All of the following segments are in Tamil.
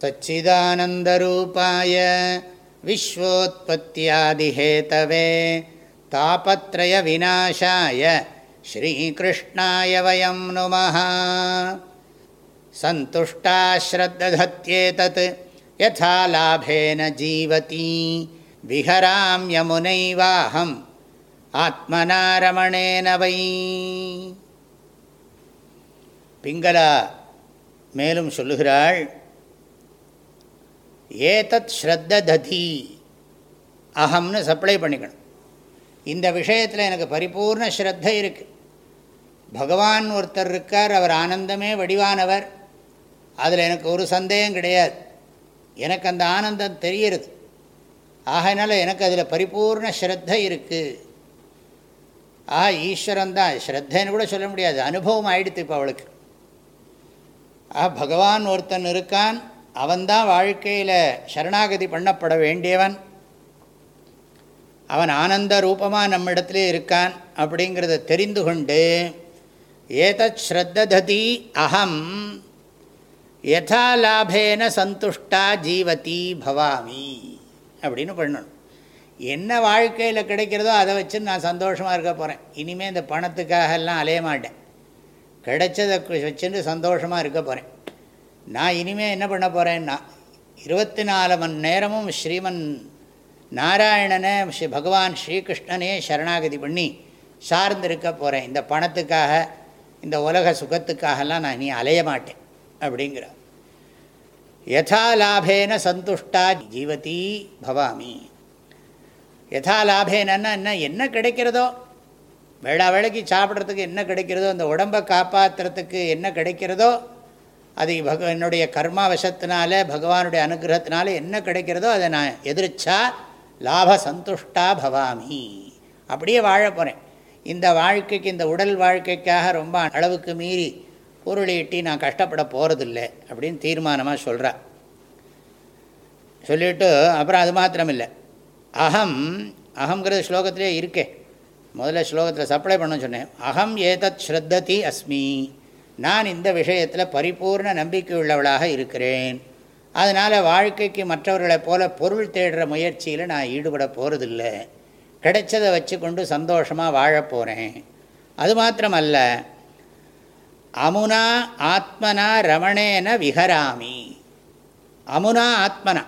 सच्चिदानन्दरूपाय विश्वोत्पत्त्यादिहेतवे तापत्रयविनाशाय श्रीकृष्णाय वयं नुमः सन्तुष्टा श्रद्दधत्येतत् यथा लाभेन जीवती विहराम्यमुनैवाहम् ஆத்மனாரமணேன வை பிங்களா மேலும் சொல்லுகிறாள் ஏதத் ஸ்ரத்ததி அகம்னு சப்ளை பண்ணிக்கணும். இந்த விஷயத்தில் எனக்கு பரிபூர்ண ஸ்ரத்த இருக்குது பகவான் ஒருத்தர் இருக்கார் அவர் ஆனந்தமே வடிவானவர். அதில் எனக்கு ஒரு சந்தேகம் கிடையாது. எனக்கு அந்த ஆனந்தம் தெரிகிறது. ஆகையினால எனக்கு அதில் பரிபூர்ண ஸ்ரத்த இருக்குது ஆ ஈஸ்வரன் தான். ஸ்ரத்தைன்னு கூட சொல்ல முடியாது. அனுபவம் ஆயிடுத்து இப்போ அவளுக்கு. ஆ பகவான் ஒருத்தன் இருக்கான். அவன்தான் வாழ்க்கையில் சரணாகதி பண்ணப்பட வேண்டியவன். அவன் ஆனந்த ரூபமாக நம்மிடத்திலே இருக்கான் அப்படிங்கிறத தெரிந்து கொண்டு ஏதத் ஸ்ரத்ததி அகம் யதா லாபேன சந்துஷ்டா ஜீவதி பவாமி அப்படின்னு பண்ணணும். என்ன வாழ்க்கையில் கிடைக்கிறதோ அதை வச்சு நான் சந்தோஷமாக இருக்க போகிறேன் இனிமேல் இந்த பணத்துக்காக எல்லாம் அலைய மாட்டேன். கிடைச்சதை வச்சுட்டு சந்தோஷமாக இருக்க போகிறேன் நான் இனிமேல் என்ன பண்ண போகிறேன்னா இருபத்தி நாலு மணி நேரமும் ஸ்ரீமன் நாராயணனை ஸ்ரீ பகவான் ஸ்ரீகிருஷ்ணனே சரணாகதி பண்ணி சார்ந்திருக்க போகிறேன் இந்த பணத்துக்காக இந்த உலக சுகத்துக்காகலாம் நான் நீ அலைய மாட்டேன் அப்படிங்கிற யதா லாபேன சந்துஷ்டா ஜீவதி பவாமி. யதா லாபேனன்னா என்ன என்ன கிடைக்கிறதோ? வேளா வேளைக்கு சாப்பிட்றதுக்கு என்ன கிடைக்கிறதோ? அந்த உடம்பை காப்பாற்றுறதுக்கு என்ன கிடைக்கிறதோ? அது பக என்னுடைய கர்மா வசத்தினால பகவானுடைய அனுகிரகத்தினால என்ன கிடைக்கிறதோ அதை நான் எதிர்ச்சா லாப சந்துஷ்டா பவாமி. அப்படியே வாழ போகிறேன் இந்த வாழ்க்கைக்கு இந்த உடல் வாழ்க்கைக்காக ரொம்ப அளவுக்கு மீறி பொருள் நான் கஷ்டப்பட போகிறதில்லை அப்படின்னு தீர்மானமாக சொல்கிறா சொல்லிவிட்டு அப்புறம் அது மாத்திரமில்லை. அகம் அகங்கிறது ஸ்லோகத்திலே இருக்கே. முதல்ல ஸ்லோகத்தில் சப்ளை பண்ண சொன்னேன். அகம் ஏதத் ஸ்ரத்ததி அஸ்மி. நான் இந்த விஷயத்தில் பரிபூர்ண நம்பிக்கை உள்ளவளாக இருக்கிறேன். அதனால் வாழ்க்கைக்கு மற்றவர்களைப் போல பொருள் தேடுற முயற்சியில் நான் ஈடுபட போகிறதில்லை கிடைச்சதை வச்சு கொண்டு சந்தோஷமாக வாழப்போகிறேன் அது மாத்திரமல்ல அமுனா ஆத்மனா ரமணேன விஹராமி. அமுனா ஆத்மனா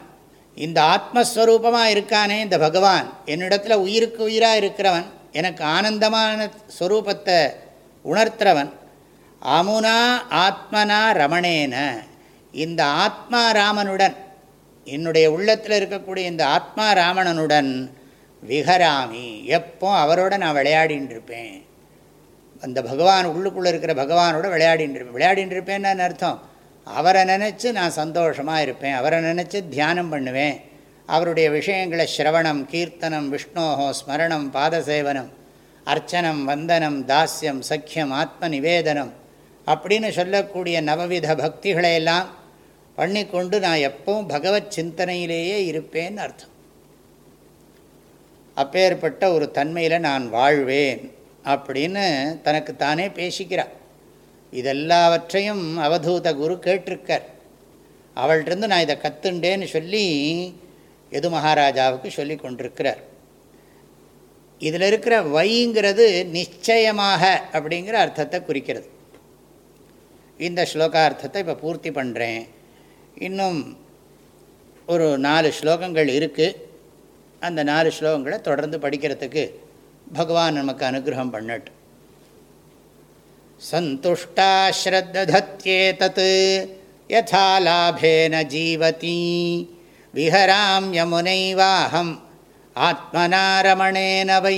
இந்த ஆத்மஸ்வரூபமாக இருக்கானே இந்த பகவான் என்னிடத்தில் உயிருக்கு உயிராக இருக்கிறவன் எனக்கு ஆனந்தமான ஸ்வரூபத்தை உணர்த்துறவன் அமுனா ஆத்மனா ரமணேன. இந்த ஆத்மா ராமனுடன் என்னுடைய உள்ளத்தில் இருக்கக்கூடிய இந்த ஆத்மா ராமணனுடன் விஹராமி எப்போ அவரோட நான் விளையாடின்னு இருப்பேன் அந்த பகவான் உள்ளுக்குள்ளே இருக்கிற பகவானோட விளையாடின்னு இருப்பேன் விளையாடின்னு இருப்பேன்னு அர்த்தம்? அவரை நினச்சி நான் சந்தோஷமாக இருப்பேன். அவரை நினச்சி தியானம் பண்ணுவேன். அவருடைய விஷயங்களை ஸ்ரவணம் கீர்த்தனம் விஷ்ணோகோ ஸ்மரணம் பாதசேவனம் அர்ச்சனம் வந்தனம் தாஸ்யம் சக்கியம் ஆத்ம நிவேதனம் அப்படின்னு சொல்லக்கூடிய நவவித பக்திகளையெல்லாம் பண்ணிக்கொண்டு நான் எப்பவும் பகவத் சிந்தனையிலேயே இருப்பேன்னு அர்த்தம். அப்பேற்பட்ட ஒரு தன்மையில் நான் வாழ்வேன் அப்படின்னு தனக்கு தானே பேசிக்கிறார். இதெல்லாவற்றையும் அவதூத குரு கேட்டிருக்கார். அவள்கிட்டருந்து நான் இதை கற்றுண்டேன்னு சொல்லி எது மகாராஜாவுக்கு சொல்லி கொண்டிருக்கிறார். இதில் இருக்கிற வைங்கிறது நிச்சயமாக அப்படிங்கிற அர்த்தத்தை குறிக்கிறது. இந்த ஸ்லோகார்த்தத்தை இப்போ பூர்த்தி பண்ணுறேன் இன்னும் ஒரு நாலு ஸ்லோகங்கள் இருக்குது அந்த நாலு ஸ்லோகங்களை தொடர்ந்து படிக்கிறதுக்கு பகவான் நமக்கு அனுகிரகம் பண்ணட்டு சந்துஷ்டா ஸ்ரத்ததத்யேதத் யதா லாபேன ஜீவதி விஹராம் யமுனைவாஹம் ஆத்மனாரமணேன வை